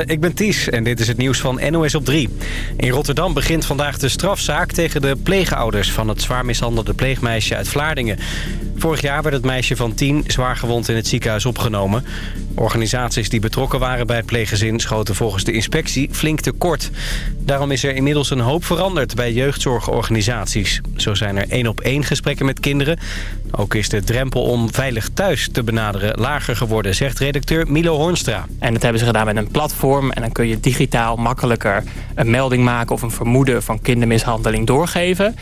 Ik ben Ties en dit is het nieuws van NOS op 3. In Rotterdam begint vandaag de strafzaak tegen de pleegouders... van het zwaar mishandelde pleegmeisje uit Vlaardingen. Vorig jaar werd het meisje van 10 zwaargewond in het ziekenhuis opgenomen. Organisaties die betrokken waren bij het pleeggezin... schoten volgens de inspectie flink tekort. Daarom is er inmiddels een hoop veranderd bij jeugdzorgorganisaties. Zo zijn er één op één gesprekken met kinderen. Ook is de drempel om veilig thuis te benaderen lager geworden... zegt redacteur Milo Hornstra. En dat hebben ze gedaan met een platform. En dan kun je digitaal makkelijker een melding maken... of een vermoeden van kindermishandeling doorgeven...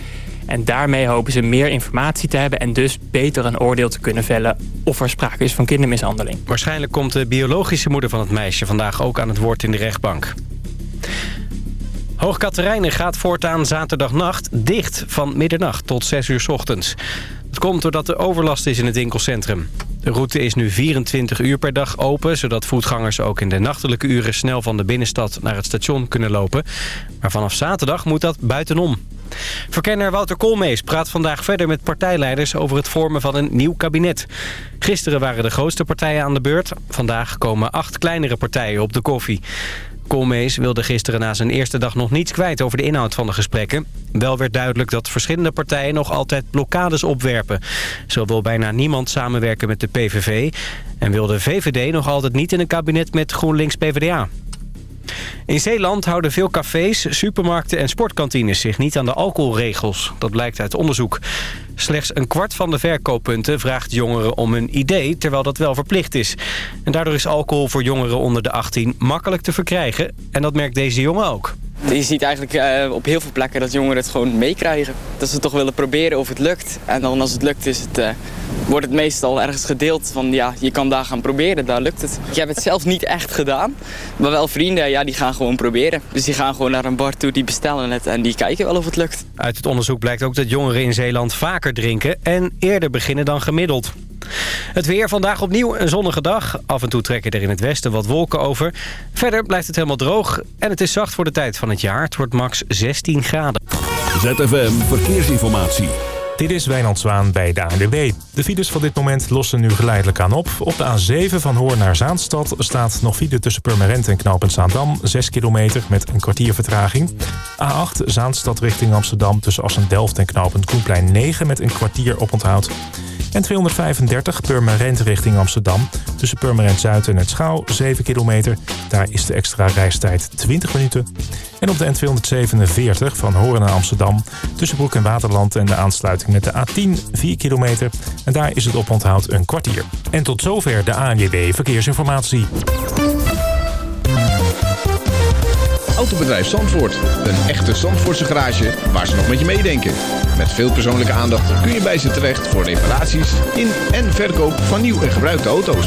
En daarmee hopen ze meer informatie te hebben... en dus beter een oordeel te kunnen vellen of er sprake is van kindermishandeling. Waarschijnlijk komt de biologische moeder van het meisje vandaag ook aan het woord in de rechtbank. Hoogkaterijnen gaat voortaan zaterdagnacht dicht van middernacht tot 6 uur s ochtends. Het komt doordat er overlast is in het winkelcentrum. De route is nu 24 uur per dag open... zodat voetgangers ook in de nachtelijke uren snel van de binnenstad naar het station kunnen lopen. Maar vanaf zaterdag moet dat buitenom. Verkenner Wouter Koolmees praat vandaag verder met partijleiders over het vormen van een nieuw kabinet. Gisteren waren de grootste partijen aan de beurt. Vandaag komen acht kleinere partijen op de koffie. Koolmees wilde gisteren na zijn eerste dag nog niets kwijt over de inhoud van de gesprekken. Wel werd duidelijk dat verschillende partijen nog altijd blokkades opwerpen. Zo wil bijna niemand samenwerken met de PVV... en wil de VVD nog altijd niet in een kabinet met GroenLinks-PVDA. In Zeeland houden veel cafés, supermarkten en sportkantines zich niet aan de alcoholregels. Dat blijkt uit onderzoek. Slechts een kwart van de verkooppunten vraagt jongeren om een idee, terwijl dat wel verplicht is. En daardoor is alcohol voor jongeren onder de 18 makkelijk te verkrijgen. En dat merkt deze jongen ook. Je ziet eigenlijk uh, op heel veel plekken dat jongeren het gewoon meekrijgen. Dat ze toch willen proberen of het lukt. En dan als het lukt is het, uh, wordt het meestal ergens gedeeld van ja, je kan daar gaan proberen, daar lukt het. Ik heb het zelf niet echt gedaan, maar wel vrienden, ja, die gaan gewoon proberen. Dus die gaan gewoon naar een bar toe, die bestellen het en die kijken wel of het lukt. Uit het onderzoek blijkt ook dat jongeren in Zeeland vaker drinken en eerder beginnen dan gemiddeld. Het weer vandaag opnieuw een zonnige dag. Af en toe trekken er in het westen wat wolken over. Verder blijft het helemaal droog en het is zacht voor de tijd van het jaar. Het wordt max 16 graden. ZFM Verkeersinformatie. Dit is Wijnand Zwaan bij de ANWB. De files van dit moment lossen nu geleidelijk aan op. Op de A7 van Hoorn naar Zaanstad staat nog file tussen Purmerend en Knopend Zaandam. 6 kilometer met een kwartier vertraging. A8 Zaanstad richting Amsterdam tussen Assen-Delft en Knopend Koenplein 9 met een kwartier oponthoud. En 235 Purmerend richting Amsterdam. Tussen Purmerend Zuid en het Schouw 7 kilometer. Daar is de extra reistijd 20 minuten. En op de N247 van Horen naar Amsterdam. Tussen Broek en Waterland en de aansluiting met de A10 4 kilometer. En daar is het oponthoud een kwartier. En tot zover de ANJB Verkeersinformatie. Autobedrijf Zandvoort. Een echte Zandvoortse garage waar ze nog met je meedenken. Met veel persoonlijke aandacht kun je bij ze terecht voor reparaties in en verkoop van nieuw en gebruikte auto's.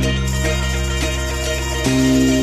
Música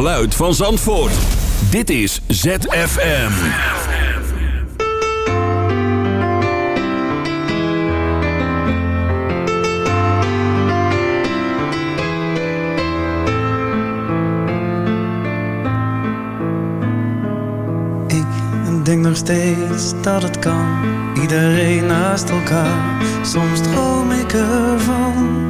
geluid van Zandvoort. Dit is ZFM. Ik denk nog steeds dat het kan. Iedereen naast elkaar. Soms droom ik ervan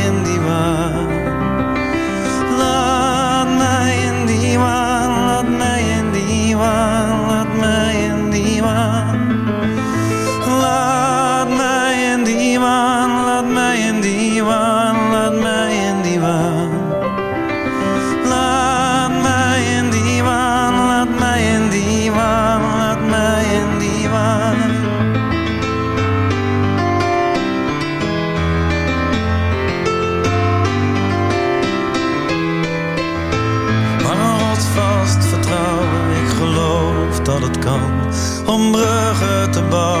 above.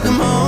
come home.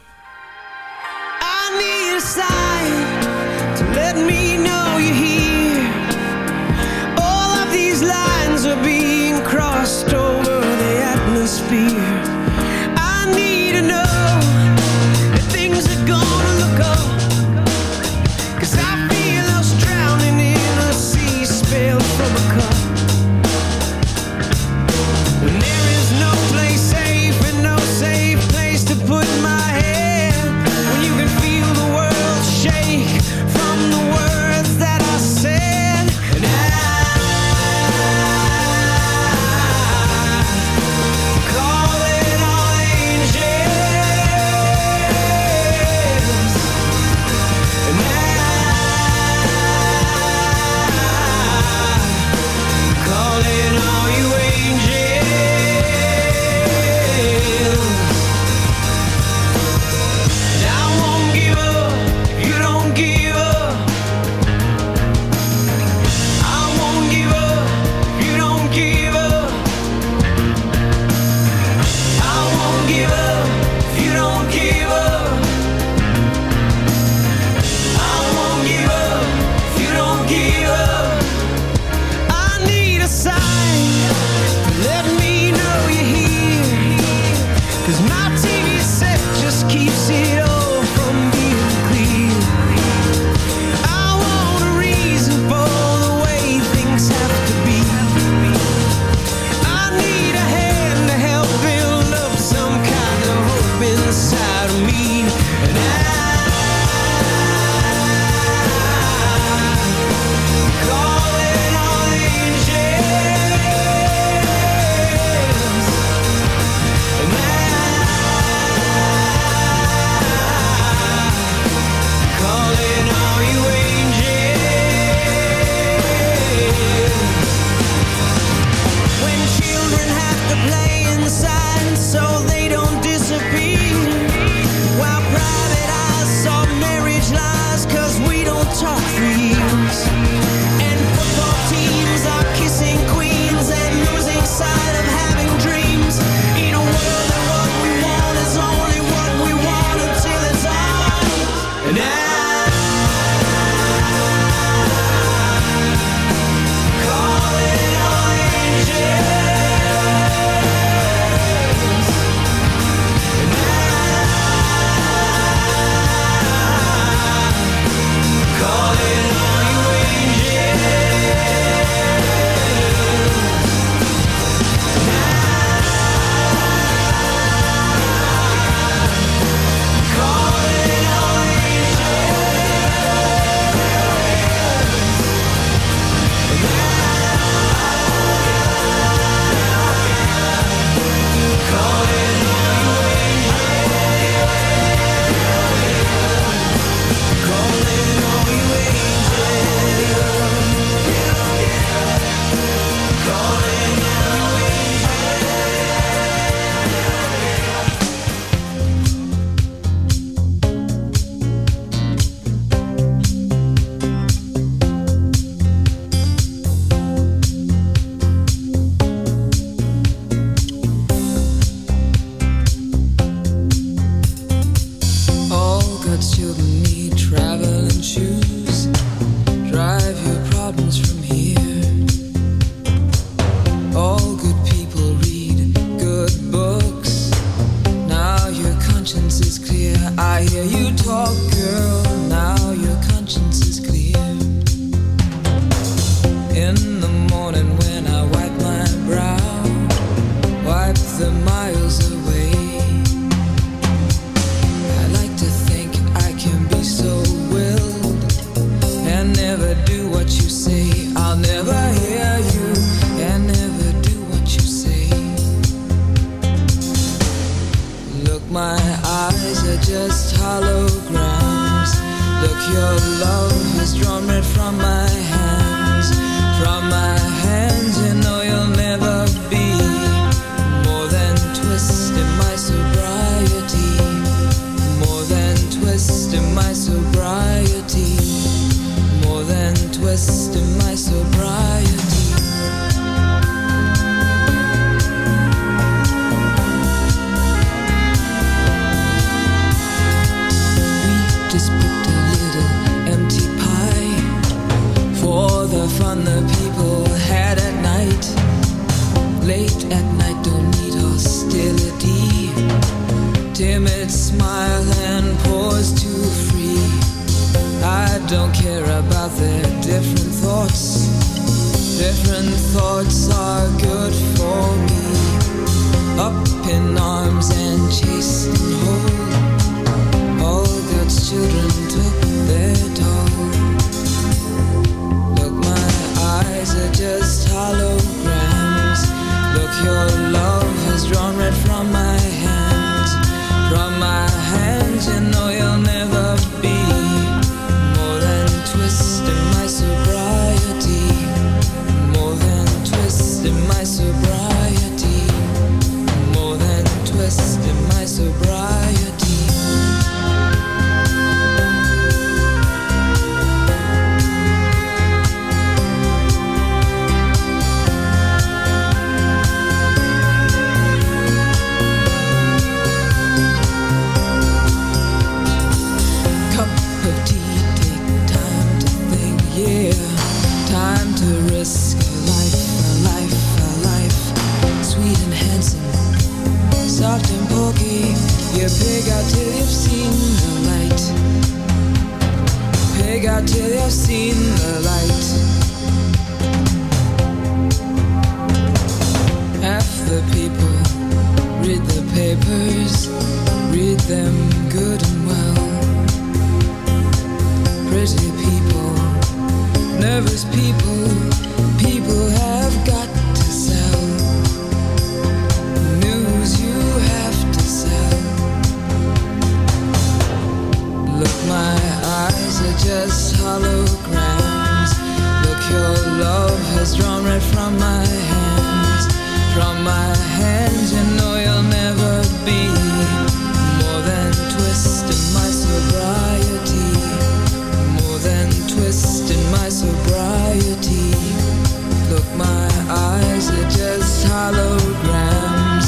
Holograms.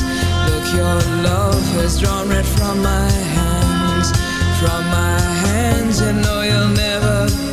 Look, your love has drawn red from my hands. From my hands, you know you'll never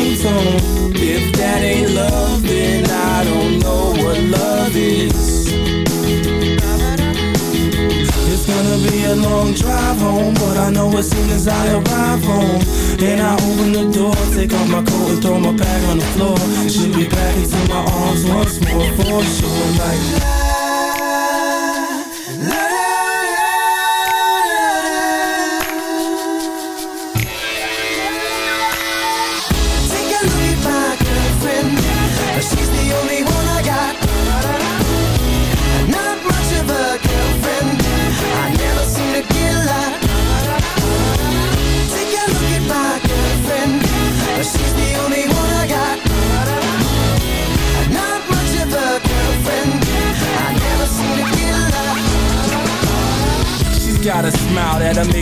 ringtone. If that ain't love, then I don't know what love is. It's gonna be a long drive home, but I know as soon as I arrive home, and I open the door, take off my coat and throw my bag on the floor. She'll be back into my arms once more for sure, like.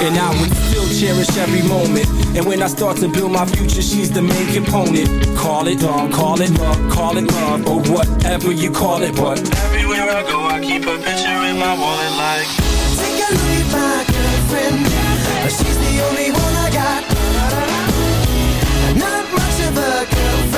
And I would still cherish every moment. And when I start to build my future, she's the main component. Call it love, call it love, call it love, or whatever you call it. But everywhere I go, I keep a picture in my wallet like. Take a look at my girlfriend. She's the only one I got. Not much of a girlfriend.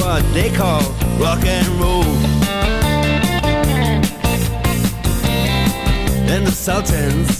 What they call rock and roll. And the Sultans,